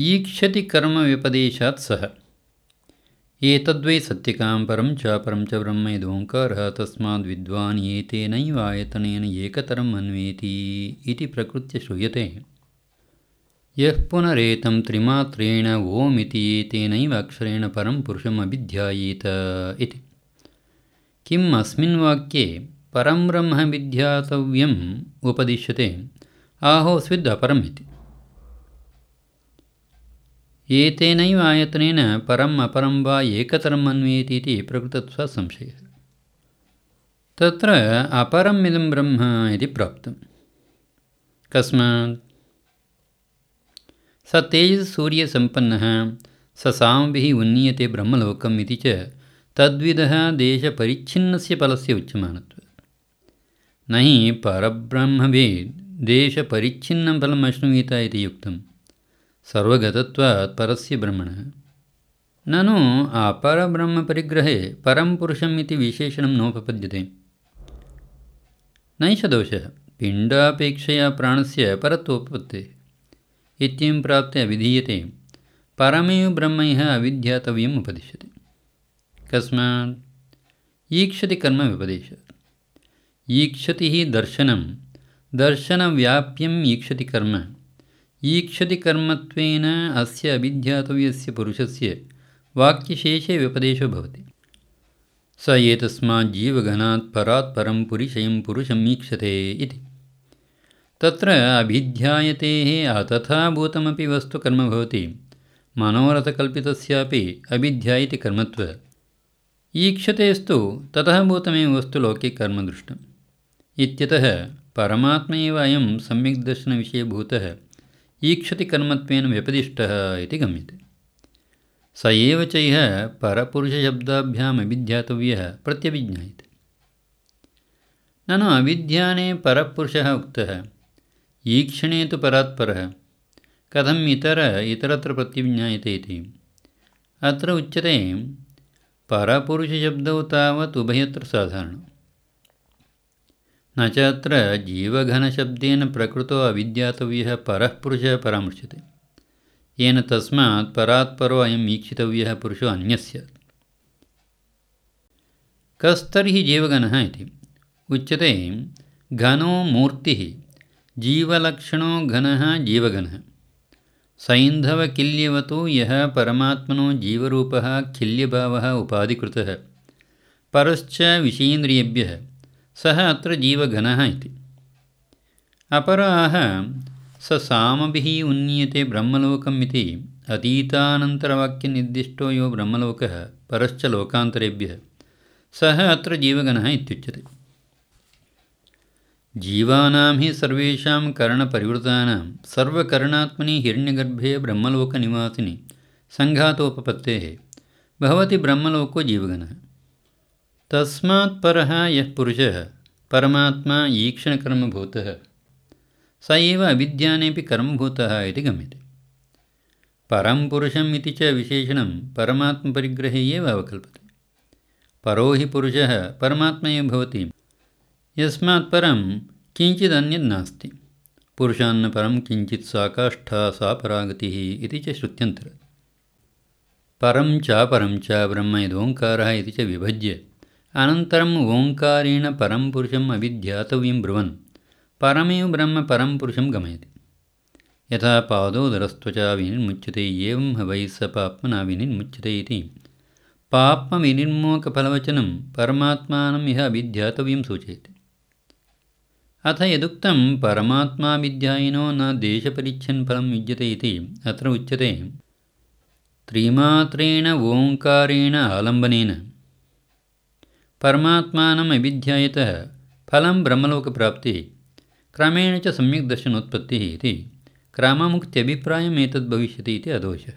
ईक्षति कर्मव्यपदेशात् सः एतद्वै सत्यकां परं च परं च ब्रह्म यदोङ्कारः तस्माद्विद्वान् एतेनैव आयतनेन एकतरम् अन्वेति इति प्रकृत्य श्रूयते। यः पुनरेतं त्रिमात्रेण ओमिति एतेनैव अक्षरेण परं पुरुषम् अभिध्यायेत इति। किम् अस्मिन् वाक्ये परं ब्रह्म विध्यातव्यम् उपदिश्यते? आहोस्विद् अपरम् इति एतेनैव आयतनेन परम् अपरं वा एकतरम् अन्वेति इति प्रकृतत्वात् संशयः। तत्र अपरम् इदं ब्रह्म इति प्राप्तं कस्मात् स तेजस्सूर्यसम्पन्नः स सामभिः उन्नीयते ब्रह्मलोकम् इति च तद्विधः देशपरिच्छिन्नस्य फलस्य उच्यमानत्वात् न हि परब्रह्मवेद् देशपरिच्छिन्नं फलम् अश्नुवीत इति उक्तम् सर्वगतत्वात् परस्य ब्रह्मणः। ननु अपरब्रह्मपरिग्रहे परं पुरुषम् इति विशेषणं नोपपद्यते। नैष दोषः पिण्डापेक्षया प्राणस्य परत्वोपपत्तेः। इत्यं प्राप्ते अविधीयते परमेव ब्रह्म अविध्यातव्यम् उपदिश्यते। कस्मात् ईक्षति कर्म व्यपदेशात् ईक्षतिः दर्शनं दर्शनव्याप्यम् ईक्षति कर्म ईक्षति कर्मत्वेन अस्य अभिध्यातव्यस्य पुरुषस्य वाक्यशेषे व्यपदेशो स एतस्मात् जीवगणात् परात् परं पुरिशयं पुरुषम् ईक्षते इति। तत्र अभिध्यायतेः अतथाभूतमपि वस्तु कर्म भवति। मनोरथकल्पितस्यापि अभिध्यायति कर्मत्व। ईक्षतेस्तु ततः वस्तु लोके कर्म दृष्टम्। इत्यतः परमात्म एव अयं सम्यक् कर्मत्वेन व्यपदिष्टः इति गम्यते। स एव च इह परपुरुषशब्दाभ्याम् अभिध्यातव्यः प्रत्यभिज्ञायते। ननु अभिध्याने परपुरुषः उक्तः ईक्षणे तु परात्परः कथम् इतर इतरत्र प्रत्यभिज्ञायते इति। अत्र उच्यते परपुरुषशब्दौ तावत् उभयत्र साधारणम् न च अत्र जीवघनशब्देन प्रकृतो अविद्यातव्यः परः पुरुषः परामृश्यते। येन तस्मात् परात्परो अयम् ईक्षितव्यः पुरुषो अन्यः स्यात् कस्तर्हि जीवगणः इति। उच्यते घनो मूर्तिः जीवलक्षणो घनः जीवगणः सैन्धवकिल्यवतो यः परमात्मनो जीवरूपः खिल्यभावः उपाधिकृतः। परश्च विषयेन्द्रियेभ्यः सः अत्र जीवघनः इति। अपराः स सामभिः उन्नीयते ब्रह्मलोकम् इति अतीतानन्तरवाक्यनिर्दिष्टो यो ब्रह्मलोकः परश्च लोकान्तरेभ्यः। सः अत्र जीवगणः इत्युच्यते। जीवानां हि सर्वेषां करणपरिवृतानां सर्वकरणात्मनि हिरण्यगर्भे ब्रह्मलोकनिवासिनि सङ्घातोपपत्तेः। भवति ब्रह्मलोको जीवगणः तस्मात् परः यः पुरुषः परमात्मा ईक्षणकर्मभूतः। स एव अभिध्यानेपि कर्मभूतः इति गम्यते। परं पुरुषम् इति च विशेषणं परमात्मपरिग्रहे एव अवकल्पते। परो हि पुरुषः परमात्मा एव भवति। यस्मात् परं किञ्चिदन्यद् नास्ति। पुरुषान्न परं किञ्चित् सा काष्ठा सा परागतिः इति च श्रुत्यन्तरे। परं च परं च ब्रह्म यदोङ्कारः इति च विभज्य अनन्तरम् ओङ्कारेण परं पुरुषम् अभिध्यातव्यं ब्रुवन्। परमेव ब्रह्म परं पुरुषं गमयति। यथा पादोदरस्त्वचा विनिर्मुच्यते एवं वै स पाप्मना विनिर्मुच्यते इति। पाप्मविनिर्मोकफलवचनं परमात्मानं यः अभिध्यातव्यं सूचयति। अथ यदुक्तं परमात्माभिध्यायिनो न देशपरिच्छन्फलं युज्यते इति अत्र उच्यते। त्रिमात्रेण ओङ्कारेण आलम्बनेन परमात्मानम् अभिध्यायतः फलं ब्रह्मलोकप्राप्तिः क्रमेण च सम्यक् दर्शनोत्पत्तिः इति क्राममुक्त्यभिप्रायम् एतद् भविष्यति इति अदोषः